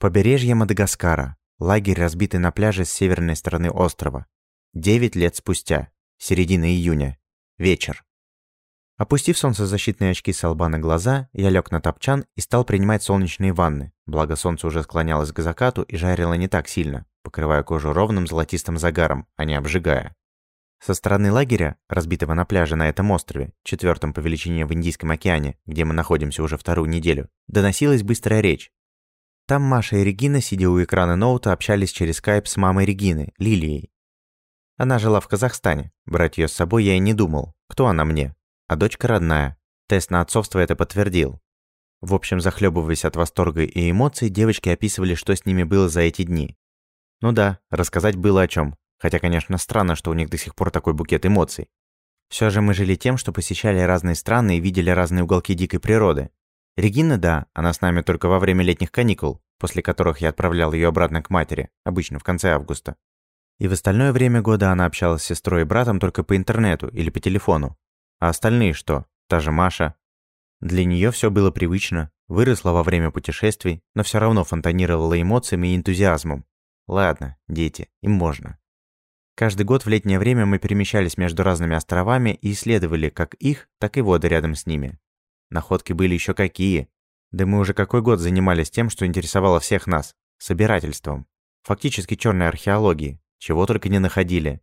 Побережье Мадагаскара. Лагерь, разбитый на пляже с северной стороны острова. Девять лет спустя. Середина июня. Вечер. Опустив солнцезащитные очки с лба на глаза, я лег на топчан и стал принимать солнечные ванны, благо солнце уже склонялось к закату и жарило не так сильно, покрывая кожу ровным золотистым загаром, а не обжигая. Со стороны лагеря, разбитого на пляже на этом острове, четвертом по величине в Индийском океане, где мы находимся уже вторую неделю, доносилась быстрая речь, там Маша и Регина, сидя у экрана ноута, общались через скайп с мамой Регины, Лилией. Она жила в Казахстане. Брать ее с собой я и не думал. Кто она мне? А дочка родная. Тест на отцовство это подтвердил. В общем, захлебываясь от восторга и эмоций, девочки описывали, что с ними было за эти дни. Ну да, рассказать было о чем. Хотя, конечно, странно, что у них до сих пор такой букет эмоций. Все же мы жили тем, что посещали разные страны и видели разные уголки дикой природы. Регина, да, она с нами только во время летних каникул, после которых я отправлял ее обратно к матери, обычно в конце августа. И в остальное время года она общалась с сестрой и братом только по интернету или по телефону. А остальные что? Та же Маша. Для нее все было привычно, выросла во время путешествий, но все равно фонтанировала эмоциями и энтузиазмом. Ладно, дети, им можно. Каждый год в летнее время мы перемещались между разными островами и исследовали как их, так и воды рядом с ними. Находки были еще какие. Да мы уже какой год занимались тем, что интересовало всех нас – собирательством. Фактически черной археологией. Чего только не находили.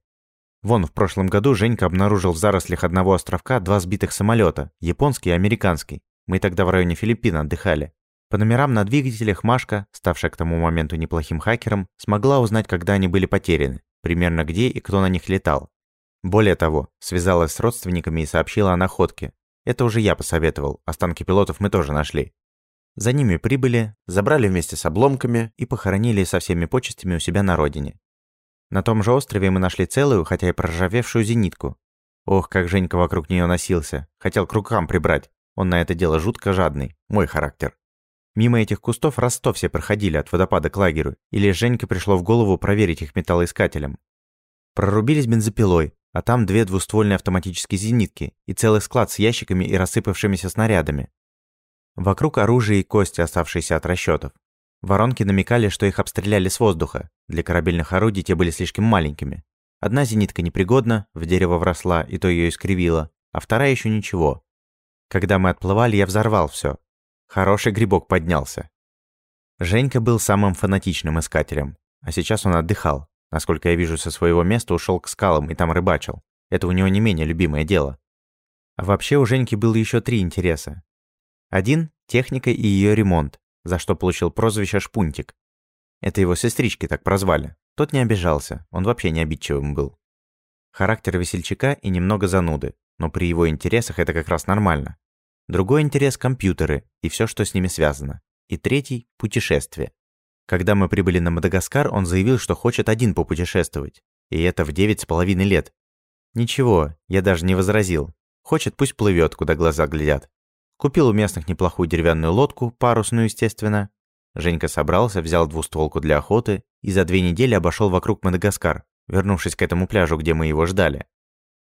Вон, в прошлом году Женька обнаружил в зарослях одного островка два сбитых самолета, японский и американский. Мы тогда в районе Филиппин отдыхали. По номерам на двигателях Машка, ставшая к тому моменту неплохим хакером, смогла узнать, когда они были потеряны, примерно где и кто на них летал. Более того, связалась с родственниками и сообщила о находке, это уже я посоветовал, останки пилотов мы тоже нашли. За ними прибыли, забрали вместе с обломками и похоронили со всеми почестями у себя на родине. На том же острове мы нашли целую, хотя и проржавевшую зенитку. Ох, как Женька вокруг нее носился. Хотел к рукам прибрать. Он на это дело жутко жадный. Мой характер. Мимо этих кустов раз сто все проходили от водопада к лагерю, или Женьке пришло в голову проверить их металлоискателем. Прорубились бензопилой, а там две двуствольные автоматические зенитки и целый склад с ящиками и рассыпавшимися снарядами. Вокруг оружие и кости, оставшиеся от расчетов. Воронки намекали, что их обстреляли с воздуха. Для корабельных орудий те были слишком маленькими. Одна зенитка непригодна, в дерево вросла, и то ее искривило, а вторая еще ничего. Когда мы отплывали, я взорвал все. Хороший грибок поднялся. Женька был самым фанатичным искателем, а сейчас он отдыхал. Насколько я вижу со своего места, ушел к скалам и там рыбачил. Это у него не менее любимое дело. А вообще у Женьки было еще три интереса. Один – техника и ее ремонт, за что получил прозвище «Шпунтик». Это его сестрички так прозвали. Тот не обижался, он вообще не обидчивым был. Характер весельчака и немного зануды, но при его интересах это как раз нормально. Другой интерес – компьютеры и все, что с ними связано. И третий – путешествие. Когда мы прибыли на Мадагаскар, он заявил, что хочет один попутешествовать. И это в девять с половиной лет. Ничего, я даже не возразил. Хочет, пусть плывет, куда глаза глядят. Купил у местных неплохую деревянную лодку, парусную, естественно. Женька собрался, взял двустволку для охоты и за две недели обошел вокруг Мадагаскар, вернувшись к этому пляжу, где мы его ждали.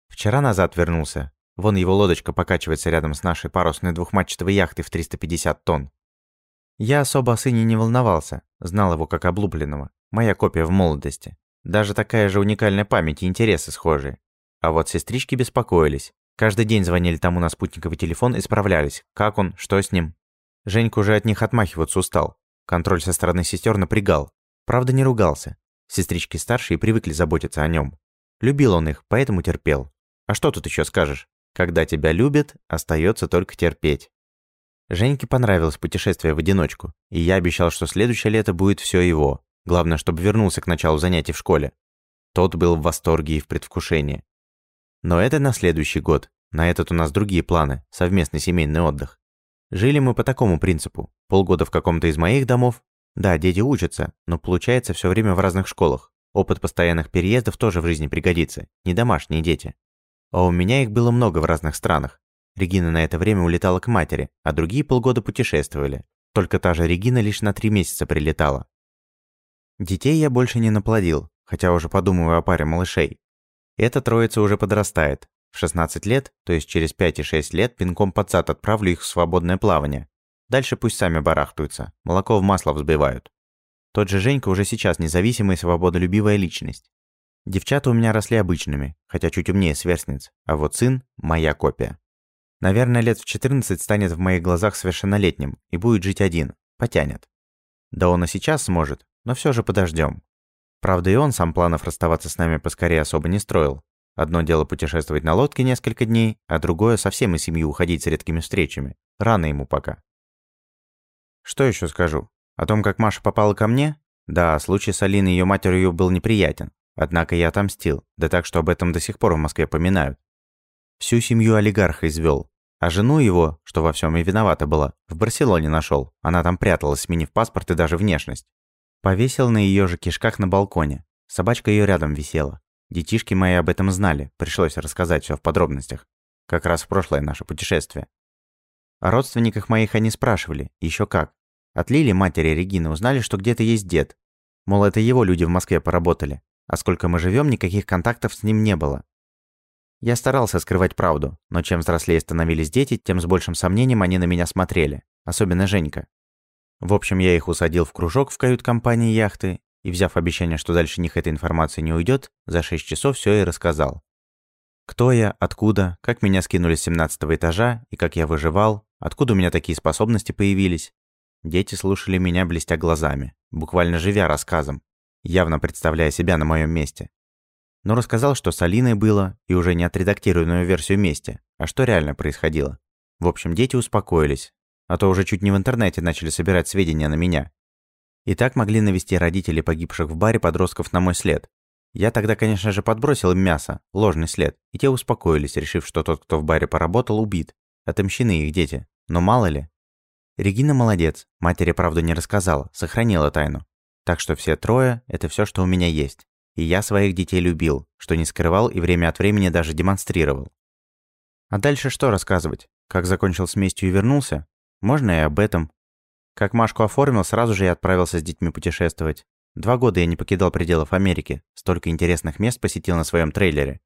Вчера назад вернулся. Вон его лодочка покачивается рядом с нашей парусной двухмачтовой яхтой в 350 тонн. Я особо о сыне не волновался, знал его как облупленного. Моя копия в молодости. Даже такая же уникальная память и интересы схожие. А вот сестрички беспокоились. Каждый день звонили тому на спутниковый телефон и справлялись. Как он, что с ним. Женька уже от них отмахиваться устал. Контроль со стороны сестер напрягал. Правда, не ругался. Сестрички старшие привыкли заботиться о нем. Любил он их, поэтому терпел. А что тут еще скажешь? Когда тебя любят, остается только терпеть. Женьке понравилось путешествие в одиночку, и я обещал, что следующее лето будет все его. Главное, чтобы вернулся к началу занятий в школе. Тот был в восторге и в предвкушении. Но это на следующий год. На этот у нас другие планы, совместный семейный отдых. Жили мы по такому принципу. Полгода в каком-то из моих домов. Да, дети учатся, но получается все время в разных школах. Опыт постоянных переездов тоже в жизни пригодится, не домашние дети. А у меня их было много в разных странах. Регина на это время улетала к матери, а другие полгода путешествовали. Только та же Регина лишь на три месяца прилетала. Детей я больше не наплодил, хотя уже подумываю о паре малышей. Эта троица уже подрастает. В 16 лет, то есть через 5 и 6 лет, пинком под зад отправлю их в свободное плавание. Дальше пусть сами барахтаются, молоко в масло взбивают. Тот же Женька уже сейчас независимая и свободолюбивая личность. Девчата у меня росли обычными, хотя чуть умнее сверстниц, а вот сын – моя копия. Наверное, лет в 14 станет в моих глазах совершеннолетним и будет жить один, потянет. Да он и сейчас сможет, но все же подождем. Правда, и он сам планов расставаться с нами поскорее особо не строил. Одно дело путешествовать на лодке несколько дней, а другое совсем из семьи уходить с редкими встречами. Рано ему пока. Что еще скажу? О том, как Маша попала ко мне? Да, случай с Алиной и ее матерью был неприятен. Однако я отомстил, да так, что об этом до сих пор в Москве поминают. Всю семью олигарха извел, а жену его, что во всем и виновата была, в Барселоне нашел. Она там пряталась, сменив паспорт и даже внешность. Повесил на ее же кишках на балконе. Собачка ее рядом висела. Детишки мои об этом знали, пришлось рассказать все в подробностях. Как раз в прошлое наше путешествие. О родственниках моих они спрашивали, еще как. От Лили, матери Регины, узнали, что где-то есть дед. Мол, это его люди в Москве поработали. А сколько мы живем, никаких контактов с ним не было. Я старался скрывать правду, но чем взрослее становились дети, тем с большим сомнением они на меня смотрели, особенно Женька. В общем, я их усадил в кружок в кают-компании яхты и, взяв обещание, что дальше них эта информация не уйдет, за 6 часов все и рассказал. Кто я, откуда, как меня скинули с 17 этажа и как я выживал, откуда у меня такие способности появились. Дети слушали меня, блестя глазами, буквально живя рассказом, явно представляя себя на моем месте. Но рассказал, что с Алиной было, и уже не отредактированную версию вместе, а что реально происходило. В общем, дети успокоились, а то уже чуть не в интернете начали собирать сведения на меня. И так могли навести родители погибших в баре подростков на мой след. Я тогда, конечно же, подбросил им мясо, ложный след, и те успокоились, решив, что тот, кто в баре поработал, убит. Отомщены их дети. Но мало ли. Регина молодец, матери правду не рассказала, сохранила тайну. Так что все трое – это все, что у меня есть. И я своих детей любил, что не скрывал и время от времени даже демонстрировал. А дальше что рассказывать? Как закончил с местью и вернулся? Можно и об этом. Как Машку оформил, сразу же я отправился с детьми путешествовать. Два года я не покидал пределов Америки, столько интересных мест посетил на своем трейлере.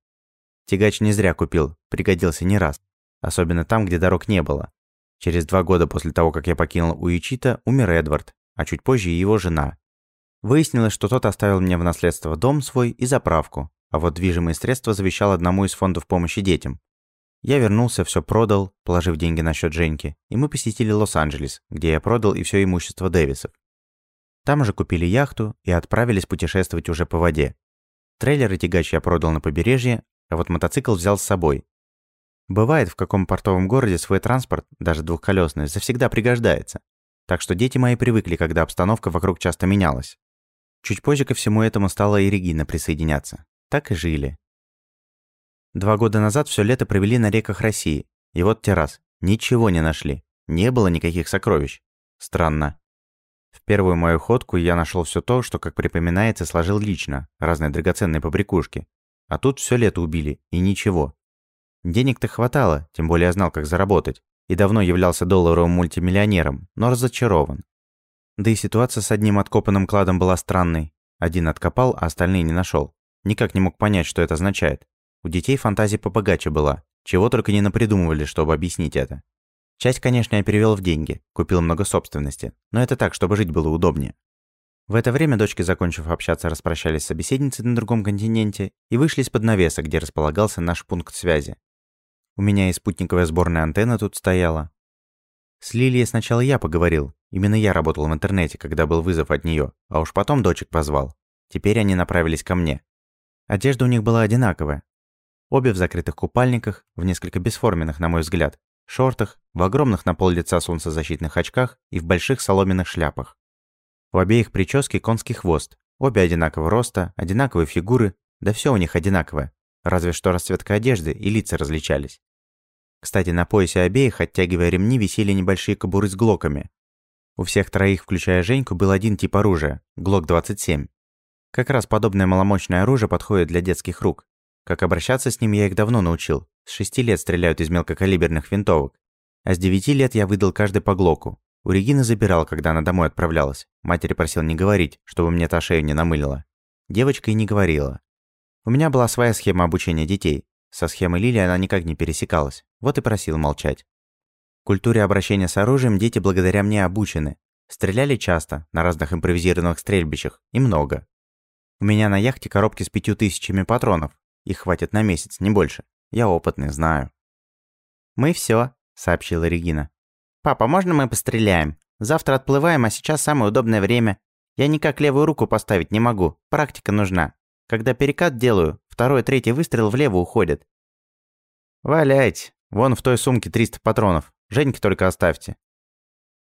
Тягач не зря купил, пригодился не раз. Особенно там, где дорог не было. Через два года после того, как я покинул Уичита, умер Эдвард, а чуть позже его жена, Выяснилось, что тот оставил мне в наследство дом свой и заправку, а вот движимые средства завещал одному из фондов помощи детям. Я вернулся, все продал, положив деньги на счет Женьки, и мы посетили Лос-Анджелес, где я продал и все имущество Дэвисов. Там же купили яхту и отправились путешествовать уже по воде. Трейлер и тягач я продал на побережье, а вот мотоцикл взял с собой. Бывает, в каком портовом городе свой транспорт, даже двухколесный, завсегда пригождается. Так что дети мои привыкли, когда обстановка вокруг часто менялась. Чуть позже ко всему этому стала и Регина присоединяться. Так и жили. Два года назад все лето провели на реках России. И вот террас. Ничего не нашли. Не было никаких сокровищ. Странно. В первую мою ходку я нашел все то, что, как припоминается, сложил лично. Разные драгоценные побрякушки. А тут все лето убили. И ничего. Денег-то хватало, тем более я знал, как заработать. И давно являлся долларовым мультимиллионером, но разочарован. Да и ситуация с одним откопанным кладом была странной. Один откопал, а остальные не нашел. Никак не мог понять, что это означает. У детей фантазия побогаче была. Чего только не напридумывали, чтобы объяснить это. Часть, конечно, я перевел в деньги, купил много собственности, но это так, чтобы жить было удобнее. В это время дочки, закончив общаться, распрощались с собеседницей на другом континенте и вышли из-под навеса, где располагался наш пункт связи. У меня и спутниковая сборная антенна тут стояла. С Лилией сначала я поговорил, Именно я работал в интернете, когда был вызов от нее, а уж потом дочек позвал. Теперь они направились ко мне. Одежда у них была одинаковая. Обе в закрытых купальниках, в несколько бесформенных, на мой взгляд, шортах, в огромных на пол лица солнцезащитных очках и в больших соломенных шляпах. У обеих прически конский хвост, обе одинакового роста, одинаковые фигуры, да все у них одинаковое, разве что расцветка одежды и лица различались. Кстати, на поясе обеих, оттягивая ремни, висели небольшие кобуры с глоками, у всех троих, включая Женьку, был один тип оружия – ГЛОК-27. Как раз подобное маломощное оружие подходит для детских рук. Как обращаться с ним я их давно научил. С шести лет стреляют из мелкокалиберных винтовок. А с девяти лет я выдал каждый по ГЛОКу. У Регины забирал, когда она домой отправлялась. Матери просил не говорить, чтобы мне та шею не намылила. Девочка и не говорила. У меня была своя схема обучения детей. Со схемой Лили она никак не пересекалась. Вот и просил молчать. Культуре обращения с оружием дети благодаря мне обучены. Стреляли часто, на разных импровизированных стрельбищах, и много. У меня на яхте коробки с пятью тысячами патронов. Их хватит на месяц, не больше. Я опытный, знаю. «Мы все, сообщила Регина. «Папа, можно мы постреляем? Завтра отплываем, а сейчас самое удобное время. Я никак левую руку поставить не могу, практика нужна. Когда перекат делаю, второй, третий выстрел влево уходит». «Валяйте, вон в той сумке 300 патронов. Женьке только оставьте».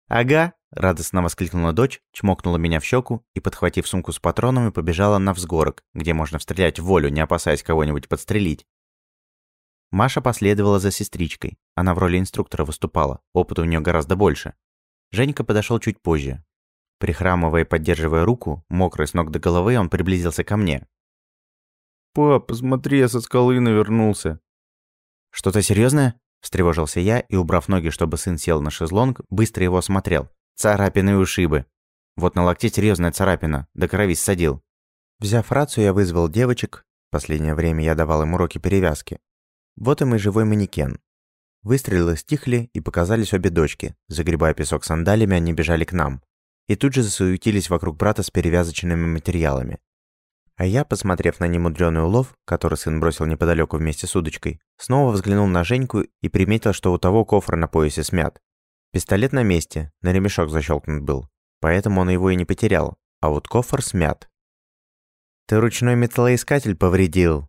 «Ага», – радостно воскликнула дочь, чмокнула меня в щеку и, подхватив сумку с патронами, побежала на взгорок, где можно стрелять в волю, не опасаясь кого-нибудь подстрелить. Маша последовала за сестричкой. Она в роли инструктора выступала, опыта у нее гораздо больше. Женька подошел чуть позже. Прихрамывая и поддерживая руку, мокрый с ног до головы, он приблизился ко мне. «Пап, посмотри, я со скалы навернулся». «Что-то серьезное? Встревожился я и, убрав ноги, чтобы сын сел на шезлонг, быстро его осмотрел. Царапины и ушибы. Вот на локте серьезная царапина, до крови ссадил. Взяв рацию, я вызвал девочек. Последнее время я давал им уроки перевязки. Вот и мой живой манекен. Выстрелы стихли, и показались обе дочки. Загребая песок сандалями, они бежали к нам. И тут же засуетились вокруг брата с перевязочными материалами. А я, посмотрев на немудрёный улов, который сын бросил неподалеку вместе с удочкой, снова взглянул на Женьку и приметил, что у того кофр на поясе смят. Пистолет на месте, на ремешок защелкнут был, поэтому он его и не потерял, а вот кофр смят. «Ты ручной металлоискатель повредил?»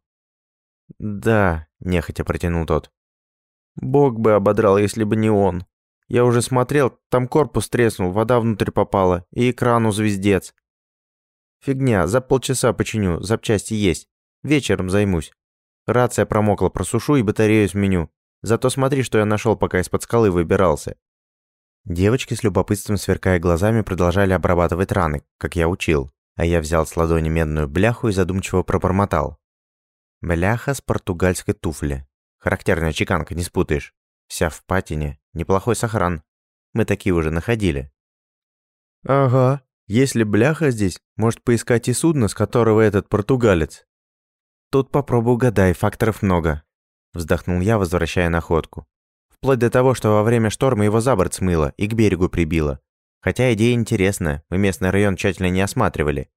«Да», – нехотя протянул тот. «Бог бы ободрал, если бы не он. Я уже смотрел, там корпус треснул, вода внутрь попала, и экрану звездец. Фигня, за полчаса починю, запчасти есть. Вечером займусь. Рация промокла, просушу и батарею сменю. Зато смотри, что я нашел, пока из-под скалы выбирался». Девочки с любопытством сверкая глазами продолжали обрабатывать раны, как я учил, а я взял с ладони медную бляху и задумчиво пробормотал. Бляха с португальской туфли. Характерная чеканка, не спутаешь. Вся в патине, неплохой сохран. Мы такие уже находили. «Ага, если бляха здесь, может поискать и судно, с которого этот португалец». «Тут попробуй угадай, факторов много», – вздохнул я, возвращая находку. Вплоть до того, что во время шторма его за борт смыло и к берегу прибило. Хотя идея интересная, мы местный район тщательно не осматривали.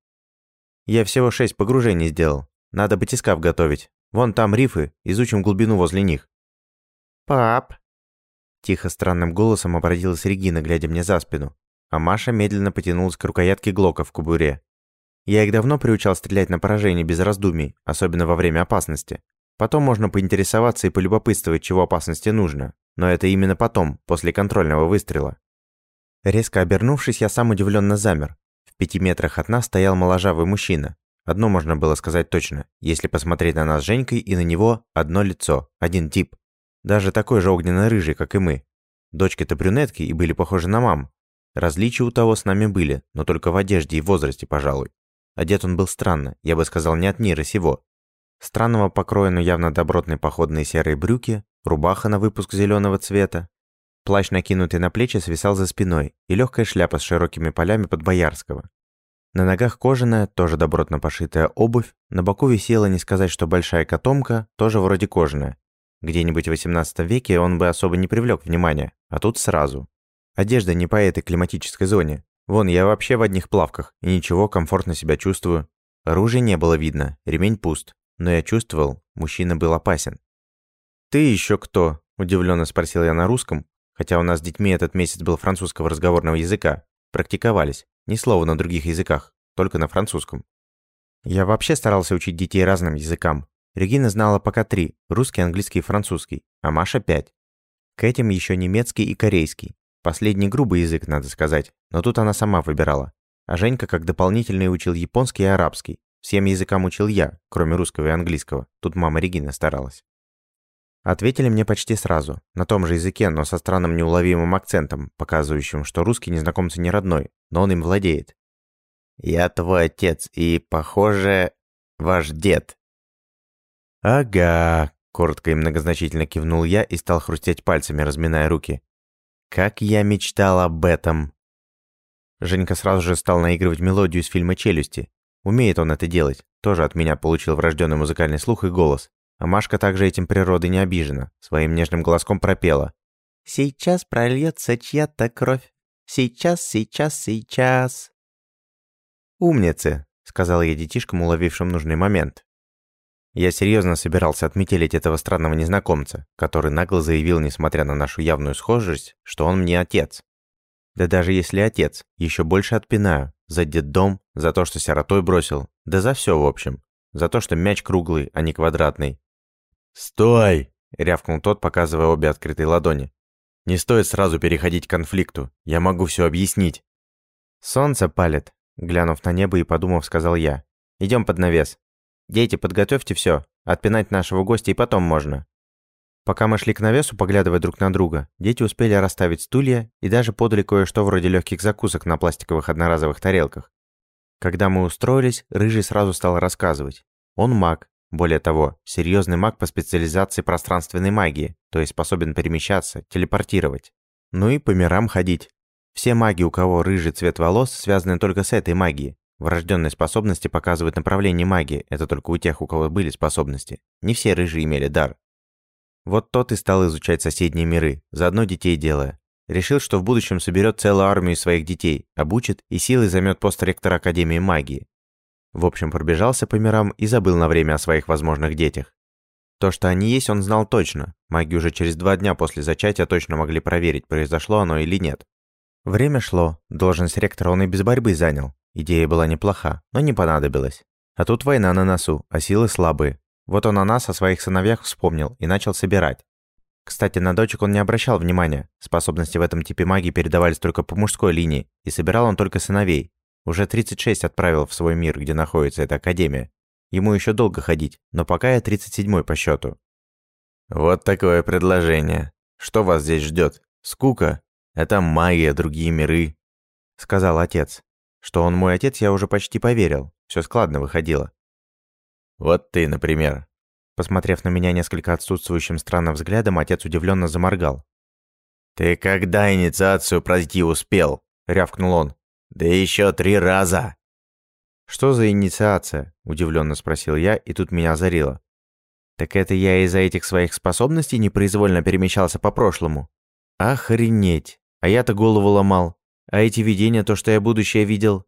Я всего шесть погружений сделал. Надо батискаф готовить. Вон там рифы, изучим глубину возле них. «Пап!» Тихо странным голосом обратилась Регина, глядя мне за спину а Маша медленно потянулась к рукоятке Глока в кобуре. Я их давно приучал стрелять на поражение без раздумий, особенно во время опасности. Потом можно поинтересоваться и полюбопытствовать, чего опасности нужно, но это именно потом, после контрольного выстрела. Резко обернувшись, я сам удивленно замер. В пяти метрах от нас стоял моложавый мужчина. Одно можно было сказать точно, если посмотреть на нас с Женькой и на него одно лицо, один тип. Даже такой же огненно-рыжий, как и мы. Дочки-то брюнетки и были похожи на мам, Различия у того с нами были, но только в одежде и возрасте, пожалуй. Одет он был странно, я бы сказал, не от мира сего. Странного покроя, но явно добротные походные серые брюки, рубаха на выпуск зеленого цвета. Плащ, накинутый на плечи, свисал за спиной, и легкая шляпа с широкими полями под боярского. На ногах кожаная, тоже добротно пошитая обувь, на боку висела, не сказать, что большая котомка, тоже вроде кожаная. Где-нибудь в 18 веке он бы особо не привлек внимания, а тут сразу. Одежда не по этой климатической зоне. Вон, я вообще в одних плавках, и ничего, комфортно себя чувствую. Оружия не было видно, ремень пуст. Но я чувствовал, мужчина был опасен. «Ты еще кто?» – удивленно спросил я на русском, хотя у нас с детьми этот месяц был французского разговорного языка. Практиковались, ни слова на других языках, только на французском. Я вообще старался учить детей разным языкам. Регина знала пока три – русский, английский и французский, а Маша – пять. К этим еще немецкий и корейский. Последний грубый язык, надо сказать, но тут она сама выбирала. А Женька как дополнительный учил японский и арабский. Всем языкам учил я, кроме русского и английского. Тут мама Регина старалась. Ответили мне почти сразу, на том же языке, но со странным неуловимым акцентом, показывающим, что русский незнакомцу не родной, но он им владеет. «Я твой отец и, похоже, ваш дед». «Ага», — коротко и многозначительно кивнул я и стал хрустеть пальцами, разминая руки. Как я мечтал об этом. Женька сразу же стал наигрывать мелодию из фильма «Челюсти». Умеет он это делать. Тоже от меня получил врожденный музыкальный слух и голос. А Машка также этим природы не обижена. Своим нежным голоском пропела. «Сейчас прольется чья-то кровь. Сейчас, сейчас, сейчас!» «Умницы!» — сказал я детишкам, уловившим нужный момент. Я серьезно собирался отметелить этого странного незнакомца, который нагло заявил, несмотря на нашу явную схожесть, что он мне отец. Да даже если отец, еще больше отпинаю. За детдом, за то, что сиротой бросил, да за все в общем. За то, что мяч круглый, а не квадратный. «Стой!» – рявкнул тот, показывая обе открытые ладони. «Не стоит сразу переходить к конфликту. Я могу все объяснить». «Солнце палит», – глянув на небо и подумав, сказал я. Идем под навес. Дети, подготовьте все. Отпинать нашего гостя и потом можно». Пока мы шли к навесу, поглядывая друг на друга, дети успели расставить стулья и даже подали кое-что вроде легких закусок на пластиковых одноразовых тарелках. Когда мы устроились, Рыжий сразу стал рассказывать. Он маг, более того, серьезный маг по специализации пространственной магии, то есть способен перемещаться, телепортировать. Ну и по мирам ходить. Все маги, у кого рыжий цвет волос, связаны только с этой магией. Врожденные способности показывают направление магии, это только у тех, у кого были способности. Не все рыжие имели дар. Вот тот и стал изучать соседние миры, заодно детей делая. Решил, что в будущем соберет целую армию своих детей, обучит и силой займет пост ректора Академии магии. В общем, пробежался по мирам и забыл на время о своих возможных детях. То, что они есть, он знал точно. Маги уже через два дня после зачатия точно могли проверить, произошло оно или нет. Время шло, должность ректора он и без борьбы занял. Идея была неплоха, но не понадобилась. А тут война на носу, а силы слабые, вот он о нас, о своих сыновьях вспомнил и начал собирать. Кстати, на дочек он не обращал внимания. Способности в этом типе магии передавались только по мужской линии, и собирал он только сыновей. Уже 36 отправил в свой мир, где находится эта академия. Ему еще долго ходить, но пока я 37-й по счету. Вот такое предложение. Что вас здесь ждет? Скука? Это магия, другие миры. Сказал отец. Что он мой отец, я уже почти поверил. Все складно выходило. Вот ты, например». Посмотрев на меня несколько отсутствующим странным взглядом, отец удивленно заморгал. «Ты когда инициацию пройти успел?» – рявкнул он. «Да еще три раза!» «Что за инициация?» – удивленно спросил я, и тут меня озарило. «Так это я из-за этих своих способностей непроизвольно перемещался по прошлому?» «Охренеть! А я-то голову ломал. А эти видения, то, что я будущее видел...»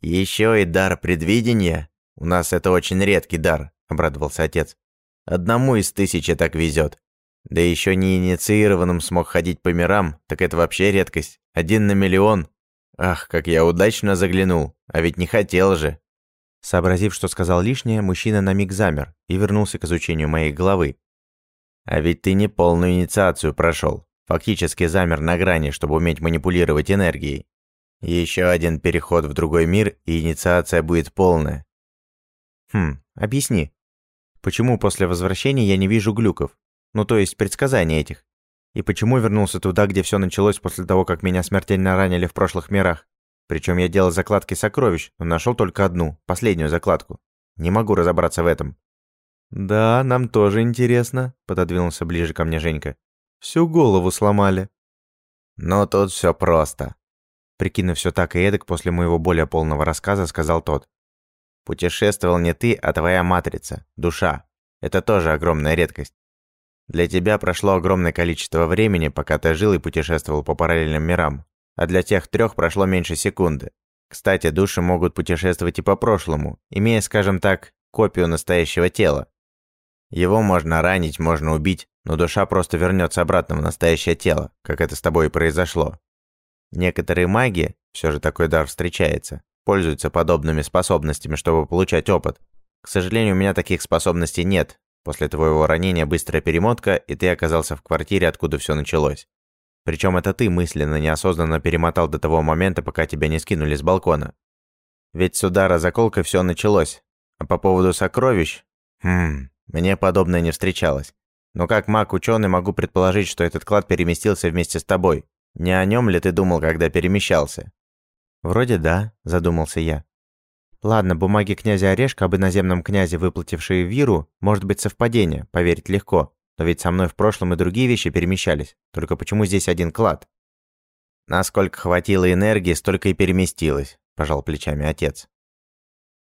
«Еще и дар предвидения?» «У нас это очень редкий дар», – обрадовался отец. «Одному из тысячи так везет. Да еще не инициированным смог ходить по мирам, так это вообще редкость. Один на миллион. Ах, как я удачно заглянул, а ведь не хотел же». Сообразив, что сказал лишнее, мужчина на миг замер и вернулся к изучению моей головы. «А ведь ты не полную инициацию прошел. Фактически замер на грани, чтобы уметь манипулировать энергией. Еще один переход в другой мир, и инициация будет полная. Хм, объясни. Почему после возвращения я не вижу глюков? Ну, то есть предсказаний этих. И почему вернулся туда, где все началось после того, как меня смертельно ранили в прошлых мирах? Причем я делал закладки сокровищ, но нашел только одну, последнюю закладку. Не могу разобраться в этом. «Да, нам тоже интересно», — пододвинулся ближе ко мне Женька. «Всю голову сломали». «Но тут все просто», — прикинув все так и эдак после моего более полного рассказа, сказал тот. Путешествовал не ты, а твоя матрица, душа. Это тоже огромная редкость. Для тебя прошло огромное количество времени, пока ты жил и путешествовал по параллельным мирам, а для тех трех прошло меньше секунды. Кстати, души могут путешествовать и по прошлому, имея, скажем так, копию настоящего тела. Его можно ранить, можно убить, но душа просто вернется обратно в настоящее тело, как это с тобой и произошло. Некоторые маги, все же такой дар встречается, пользуются подобными способностями, чтобы получать опыт. К сожалению, у меня таких способностей нет. После твоего ранения быстрая перемотка, и ты оказался в квартире, откуда все началось. Причем это ты мысленно, неосознанно перемотал до того момента, пока тебя не скинули с балкона. Ведь с удара заколкой все началось. А по поводу сокровищ... Хм, мне подобное не встречалось. Но как маг-ученый могу предположить, что этот клад переместился вместе с тобой. Не о нем ли ты думал, когда перемещался? «Вроде да», – задумался я. Ладно, бумаги князя Орешка об иноземном князе, выплатившие Виру, может быть совпадение, поверить легко. Но ведь со мной в прошлом и другие вещи перемещались. Только почему здесь один клад? Насколько хватило энергии, столько и переместилось, пожал плечами отец.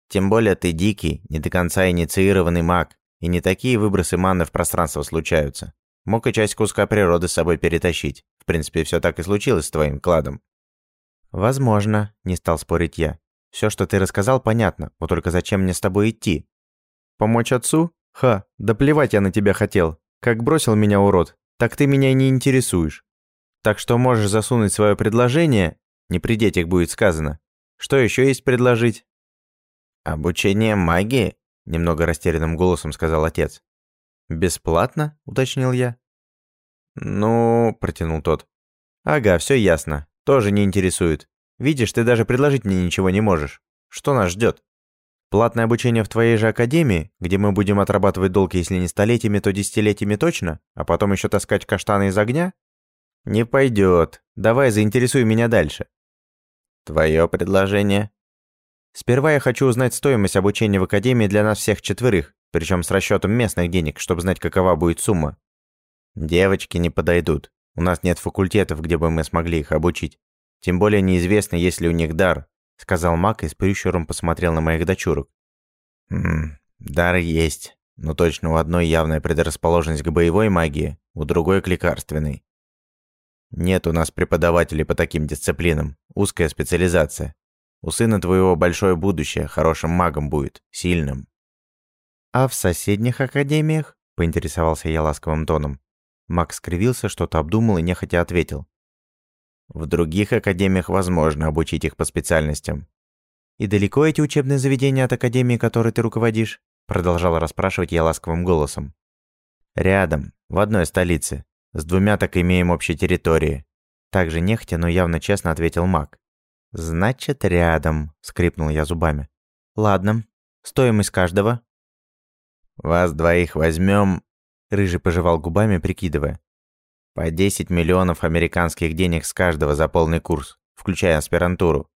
Тем более ты дикий, не до конца инициированный маг, и не такие выбросы маны в пространство случаются. Мог и часть куска природы с собой перетащить. В принципе, все так и случилось с твоим кладом. «Возможно», – не стал спорить я. Все, что ты рассказал, понятно, вот только зачем мне с тобой идти?» «Помочь отцу? Ха, да плевать я на тебя хотел. Как бросил меня урод, так ты меня и не интересуешь. Так что можешь засунуть свое предложение, не при детях будет сказано. Что еще есть предложить?» «Обучение магии?» – немного растерянным голосом сказал отец. «Бесплатно?» – уточнил я. «Ну...» – протянул тот. «Ага, все ясно. Тоже не интересует. Видишь, ты даже предложить мне ничего не можешь. Что нас ждет? Платное обучение в твоей же академии, где мы будем отрабатывать долг, если не столетиями, то десятилетиями точно, а потом еще таскать каштаны из огня? Не пойдет. Давай заинтересуй меня дальше. Твое предложение? Сперва я хочу узнать стоимость обучения в академии для нас всех четверых, причем с расчетом местных денег, чтобы знать, какова будет сумма. Девочки не подойдут. У нас нет факультетов, где бы мы смогли их обучить. Тем более неизвестно, есть ли у них дар», — сказал маг и с прищуром посмотрел на моих дочурок. «Ммм, дар есть, но точно у одной явная предрасположенность к боевой магии, у другой к лекарственной. Нет у нас преподавателей по таким дисциплинам, узкая специализация. У сына твоего большое будущее, хорошим магом будет, сильным». «А в соседних академиях?» — поинтересовался я ласковым тоном. Макс скривился, что-то обдумал и нехотя ответил. В других академиях возможно обучить их по специальностям. «И далеко эти учебные заведения от академии, которой ты руководишь?» Продолжал расспрашивать я ласковым голосом. «Рядом, в одной столице. С двумя так имеем общей территории». Также нехотя, но явно честно ответил маг. «Значит, рядом», — скрипнул я зубами. «Ладно. Стоимость каждого?» «Вас двоих возьмем Рыжий пожевал губами, прикидывая. По 10 миллионов американских денег с каждого за полный курс, включая аспирантуру.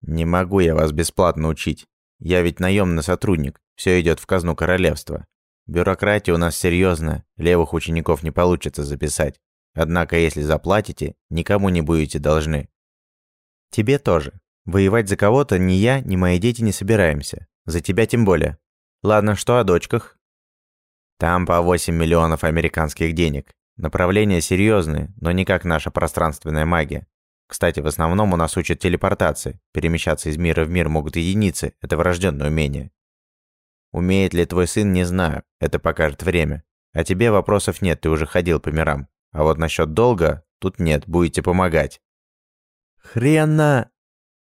Не могу я вас бесплатно учить. Я ведь наемный сотрудник, все идет в казну королевства. Бюрократия у нас серьезная, левых учеников не получится записать. Однако, если заплатите, никому не будете должны. Тебе тоже. Воевать за кого-то ни я, ни мои дети не собираемся. За тебя тем более. Ладно, что о дочках? Там по 8 миллионов американских денег. Направления серьезные, но не как наша пространственная магия. Кстати, в основном у нас учат телепортации. Перемещаться из мира в мир могут единицы, это врожденное умение. Умеет ли твой сын, не знаю, это покажет время. А тебе вопросов нет, ты уже ходил по мирам. А вот насчет долга, тут нет, будете помогать. Хрена!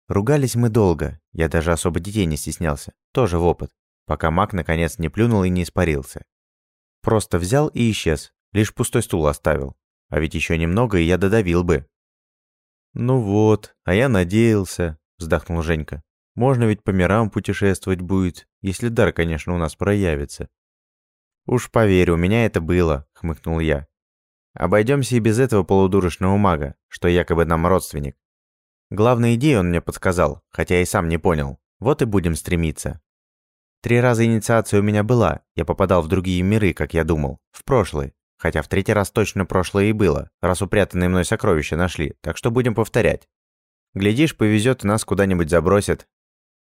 Ругались мы долго, я даже особо детей не стеснялся, тоже в опыт, пока маг наконец не плюнул и не испарился. Просто взял и исчез, лишь пустой стул оставил. А ведь еще немного, и я додавил бы. «Ну вот, а я надеялся», — вздохнул Женька. «Можно ведь по мирам путешествовать будет, если дар, конечно, у нас проявится». «Уж поверь, у меня это было», — хмыкнул я. «Обойдемся и без этого полудурочного мага, что якобы нам родственник. Главную идею он мне подсказал, хотя и сам не понял. Вот и будем стремиться. Три раза инициация у меня была, я попадал в другие миры, как я думал, в прошлый. Хотя в третий раз точно прошлое и было, раз упрятанные мной сокровища нашли, так что будем повторять. Глядишь, повезет и нас куда-нибудь забросят.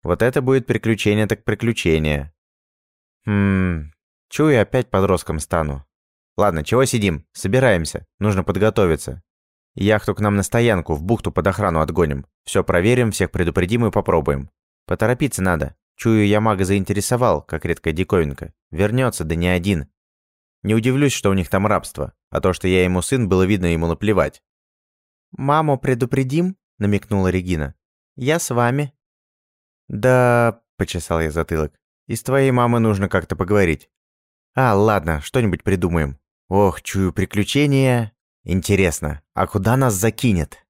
Вот это будет приключение так приключение. Хм, чую, опять подростком стану. Ладно, чего сидим? Собираемся, нужно подготовиться. Яхту к нам на стоянку, в бухту под охрану отгоним. Все проверим, всех предупредим и попробуем. Поторопиться надо. Чую, я мага заинтересовал, как редкая диковинка. Вернется, да не один. Не удивлюсь, что у них там рабство, а то, что я ему сын, было видно ему наплевать. «Маму предупредим?» — намекнула Регина. «Я с вами». «Да...» — почесал я затылок. «И с твоей мамой нужно как-то поговорить». «А, ладно, что-нибудь придумаем. Ох, чую приключения. Интересно, а куда нас закинет?»